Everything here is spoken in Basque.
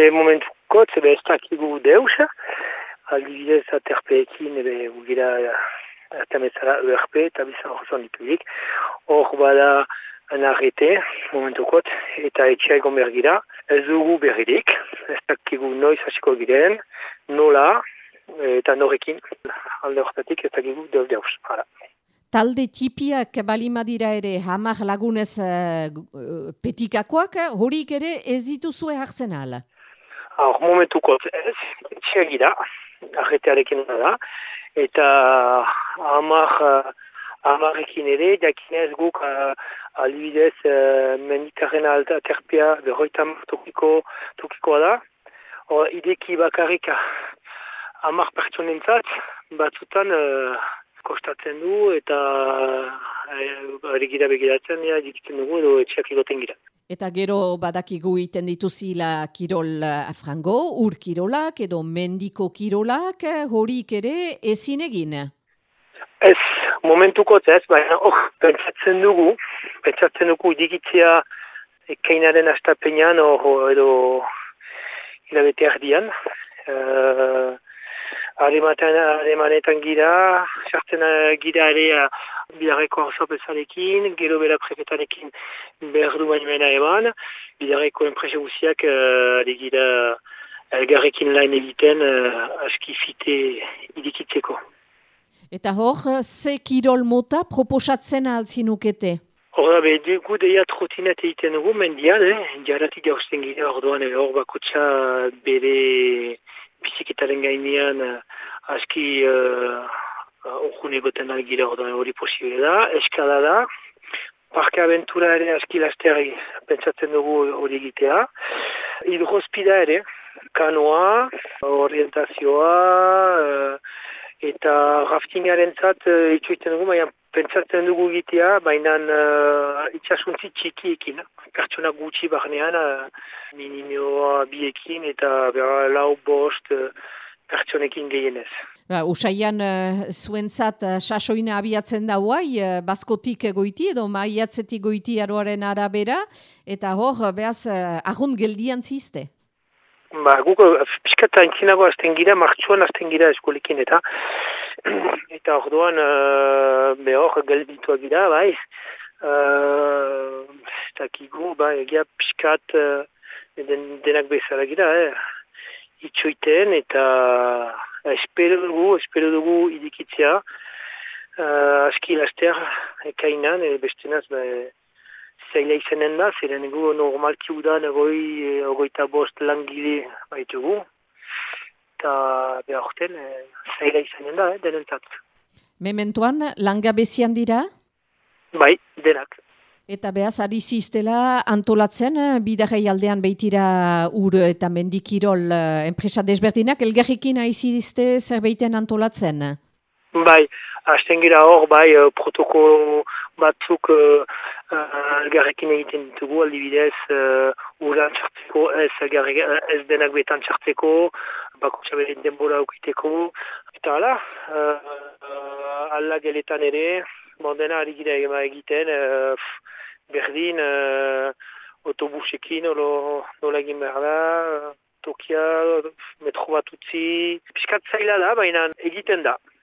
Be momentuko, zebe ez dakigu deus, aldibidez aterpeekin, ebe ugira atametzara ERP eta bizan horzon ditulik. Hor bada anarrete, momentukot, eta etxea egon bergira. Ez dugu berridik, ez dakigu noiz hasiko giren, nola, eta norekin, alde horretatik ez dakigu deus deus. Hala. Talde txipiak balimadira ere hamar lagunez uh, petikakoak, horik ere ez dituzue hartzen ala? Hor, momentuko ez, txiagira, arretearekin da, eta hamar, uh, hamarekin ere, jakinez guk uh, alibidez uh, mendikaren alta berroita tokiko, tokikoa da, hor, ideki bakarrik hamar pertsonentzat, batzutan uh, kostatzen du eta hori begiratzen ja, dikitzen dugu edo etxeak igoten gira. Eta gero badakigu iten dituzila kirol afrango, ur kirolak edo mendiko kirolak horik ere ezin egin? Ez, momentuko ez, baina oh, pentsatzen dugu, pentsatzen dugu dikitzea ekainaren astapenean edo hilabete ardian. Uh, Alemanetan gira, sartzen gira ere bidareko hauzo bezalekin, gero bera prefetarekin behar du baimena eman, bidareko enpresa guziak uh, gira elgarrekin lain egiten uh, aski fite idikitzeko. Eta hor, ze kirol mota proposatzen altzinukete? Hor, be, dugu deia trotinet egiten dugu, mendian, eh? jaratik gauzten gira, orduan, hor bakotxa bere biziketaren gainean aski uh, uh, egoten algira hori posible da, eskala da, parke aventura ere aski lasteri pentsatzen dugu hori egitea, hidrospida ere, kanoa, orientazioa, uh, eta raftingaren zat uh, itxuiten dugu, baina pentsatzen dugu egitea, baina uh, itxasuntzi txikiekin, pertsona gutxi barnean, uh, minimoa biekin eta bera lau bost uh, pertsonekin gehienez. Ba, usaian uh, zuentzat uh, sasoina abiatzen da huai, uh, baskotik goiti edo maiatzetik goiti aroaren arabera, eta hor, behaz, uh, ahon geldian zizte? Ba, guk, piskata entzinago azten gira, martxuan azten gira eskolekin, eta eta orduan, uh, behor, gelditua gira, bai, uh, eta kigu, bai, egia piskat, uh, den, denak bezala gira, eh? Itxoiten eta espero dugu, espero dugu idikitzea uh, aski laster ekainan, e, bestenaz be, zaila izanen da, zeren egu normalki udan egoi, egoita bost langile baitugu eta behar orten e, zaila izanen da, eh, denentzat. Mementuan, langabezian dira? Bai, denak. Eta behaz, ari ziztela antolatzen, eh, bidarrei aldean behitira ur eta mendikirol eh, enpresa desberdinak, elgarrikin aizizte zerbeiten antolatzen? Bai, hasten gira hor, bai, uh, protokolo batzuk uh, elgarrekin egiten ditugu, aldibidez, uh, uran txartzeko, ez, ez denak betan txartzeko, bako txaberen denbora aukiteko, eta ala, uh, uh, alla geletan ere, bondena ari gira egiten, uh, berdin uh, autobusekin olo, nola egin behar da, tokia, metro bat utzi, piskat zaila da, baina egiten da.